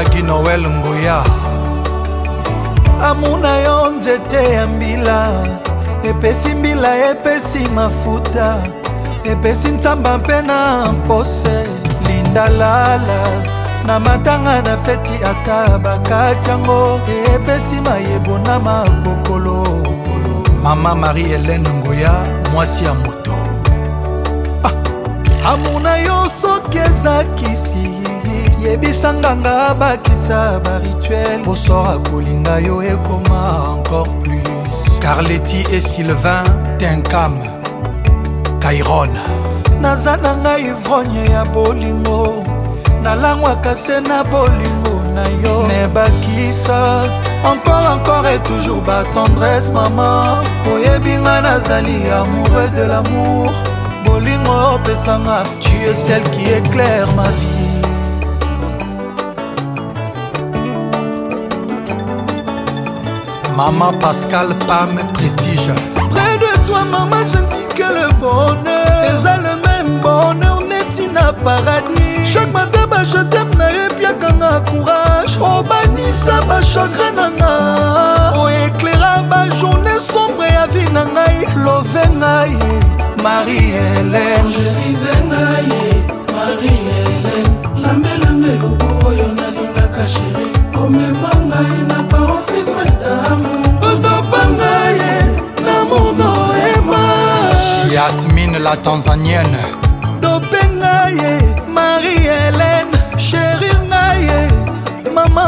ozalaki noel nguya amuna yo nzete ya mbila epesi mbila epesi mafuta epesi nzamba mpe na mpose lindalala na matanga na feti ata bakati yango epesi mayebo na makokolo mama marie helene ngoya mwasi ya moto ah. amuna yo soki ezakisi yebisanga nga bakisa barituel bosora kolinga yo ekoma encore plus carleti e sylvain tinkam kairon naza na ngai ivrogne ya bolingo nalangwaka se na bolingo na yo me bakisa encore encore et toujours batendresse mama oyebi nga nazali amoureux de l'amour bolingo opesanga tu es celle qui éclaire ma vie Maman Pascal, Pam, Prestige. Près de toi, maman, je ne vis que le bonheur. Eza le même bonheur, Netina Paradis. Chaque matin, bah, je t'aime, na epiakanga courage. Obanisa, oh, bah, chagrin, nana. O oh, éclaira, bah, journée sombre, ya vie, nangai. Love, ngai, Marie, elle la tanzanienne dopenga ye marie helene sherir nga ye mama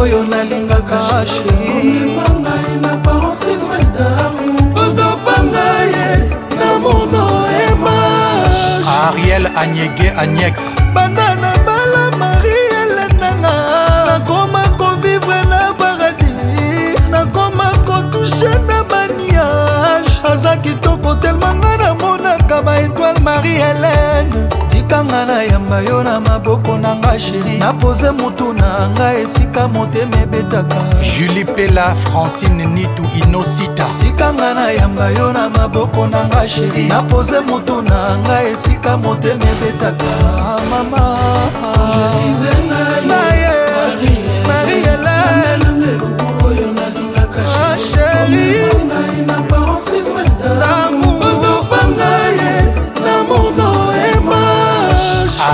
oyo nalingaka sherirotopanga ye na mono ema ariel anyege anyexe nga nayamba yo na maboko na ngai sheri napoze motu na ngai esika motema ebetaka julie pela francine nitu inosita tika nga nayamba yo na maboko na ngai sheri napoze motu na ngai esika motema ebetaka ah, mama ah, ah.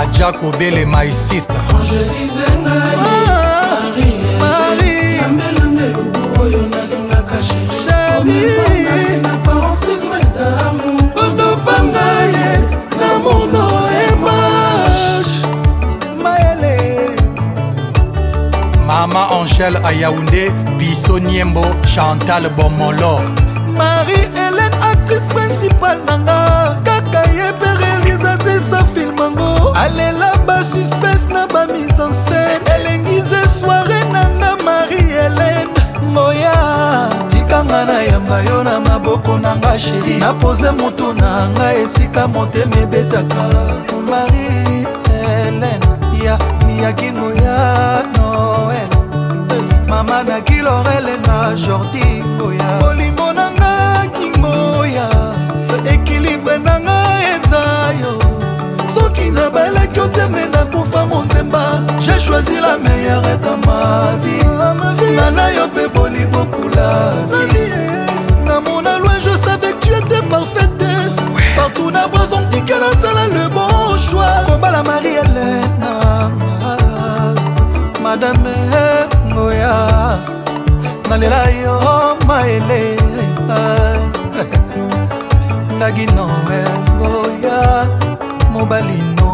aja kobele my sister mama angèle ayaounde biso niembo chantal bomolor marie nayamba yo na maboko na nga sheri napoze motu na nga esika motema ebetaka marie helen ya miyakingo ya noel mama na kilorele na jordi ngoya bolingo na nga kingoya ekilibre na nga eza yo soki na baleki oteme na kofa monzemba j'ai choisi la meilleure etama madame eh, ngoya nalela yo maele ngagi noel ngoya mobali no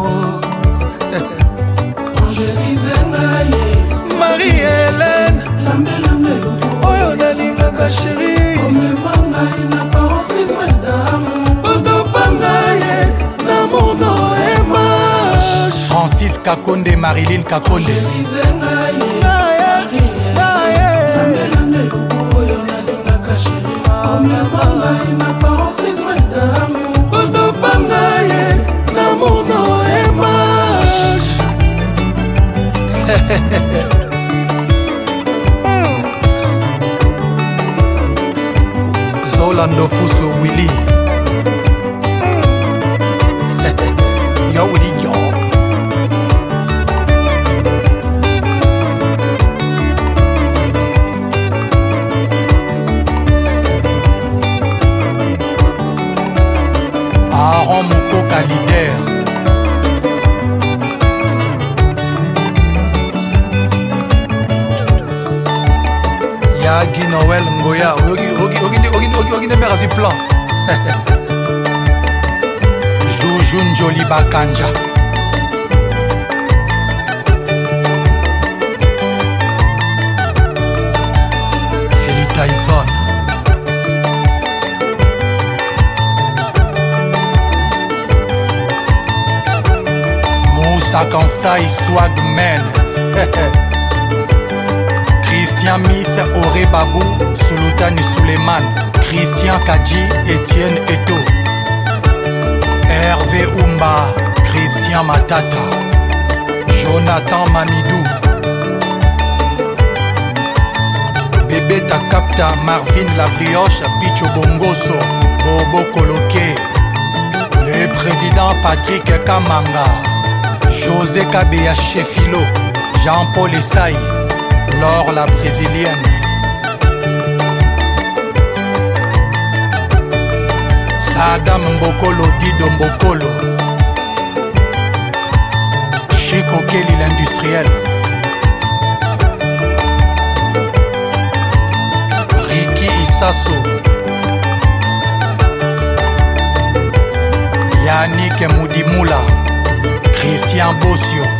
kakonde marilin kakonde zola ndofuso wili ya agi noel ngoya okende mbeka zwi plan juju njoli bakanja feli tyson moussa kansai swagman Christian Miss Auré Babou, Sultan Suleiman, Christian Kadji, Étienne Eto, Hervé Oumba, Christian Matata, Jonathan Mamidou, Bébé Takapta, Marvin Labrioche, Picho Bongoso, Bobo Koloke, le président Patrick Kamanga, José Kabea Chefilo, Jean-Paul Essaï. alors la brésilienne. Sadam Mbokolo, Dido Mbokolo. Chico Kelly, l'industriel. Ricky Issasso. Yannick Moudimoula. Christian Bossio.